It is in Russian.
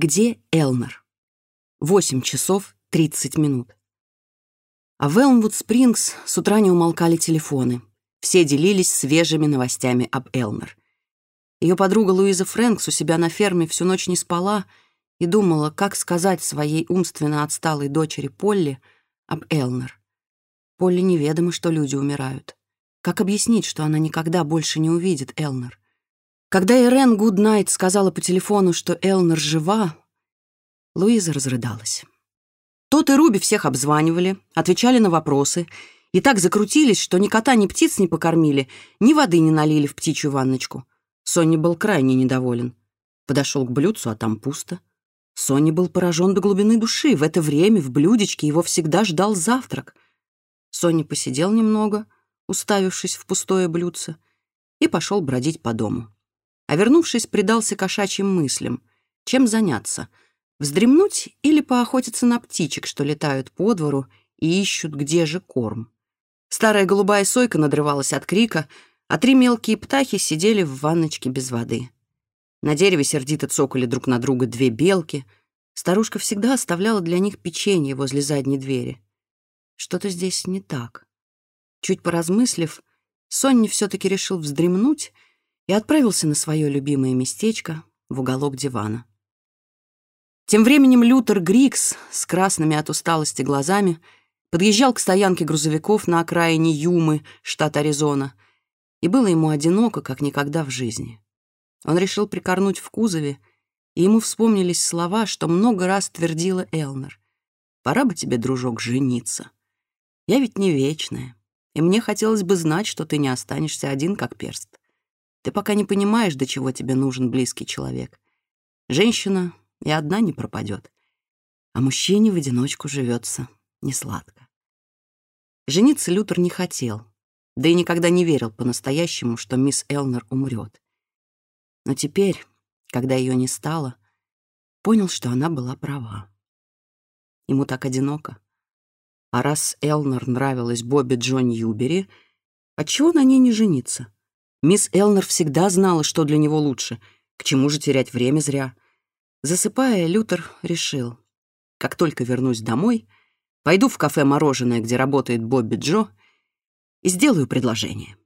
где Элнер. Восемь часов тридцать минут. А в Элмвуд-Спрингс с утра не умолкали телефоны. Все делились свежими новостями об Элнер. Ее подруга Луиза Фрэнкс у себя на ферме всю ночь не спала и думала, как сказать своей умственно отсталой дочери Полли об Элнер. Полли неведомо, что люди умирают. Как объяснить, что она никогда больше не увидит Элнер? Когда Ирен Гуднайт сказала по телефону, что Элнер жива, Луиза разрыдалась. Тот и Руби всех обзванивали, отвечали на вопросы, и так закрутились, что ни кота, ни птиц не покормили, ни воды не налили в птичью ванночку. Сонни был крайне недоволен. Подошел к блюдцу, а там пусто. Сонни был поражен до глубины души. В это время в блюдечке его всегда ждал завтрак. Сонни посидел немного, уставившись в пустое блюдце, и пошел бродить по дому. А вернувшись, предался кошачьим мыслям. Чем заняться? Вздремнуть или поохотиться на птичек, что летают по двору и ищут, где же корм? Старая голубая сойка надрывалась от крика, а три мелкие птахи сидели в ванночке без воды. На дереве сердито цокали друг на друга две белки. Старушка всегда оставляла для них печенье возле задней двери. Что-то здесь не так. Чуть поразмыслив, Сонни все-таки решил вздремнуть — и отправился на свое любимое местечко в уголок дивана. Тем временем Лютер Грикс с красными от усталости глазами подъезжал к стоянке грузовиков на окраине Юмы, штат Аризона, и было ему одиноко, как никогда в жизни. Он решил прикорнуть в кузове, и ему вспомнились слова, что много раз твердила Элнер. «Пора бы тебе, дружок, жениться. Я ведь не вечная, и мне хотелось бы знать, что ты не Ты пока не понимаешь, до чего тебе нужен близкий человек. Женщина и одна не пропадет. А мужчине в одиночку живется несладко. Жениться Лютер не хотел, да и никогда не верил по-настоящему, что мисс Элнер умрет. Но теперь, когда ее не стало, понял, что она была права. Ему так одиноко. А раз Элнер нравилась Бобби Джон Юбери, отчего на ней не жениться? Мисс Элнер всегда знала, что для него лучше. К чему же терять время зря? Засыпая, Лютер решил. Как только вернусь домой, пойду в кафе «Мороженое», где работает Бобби Джо, и сделаю предложение.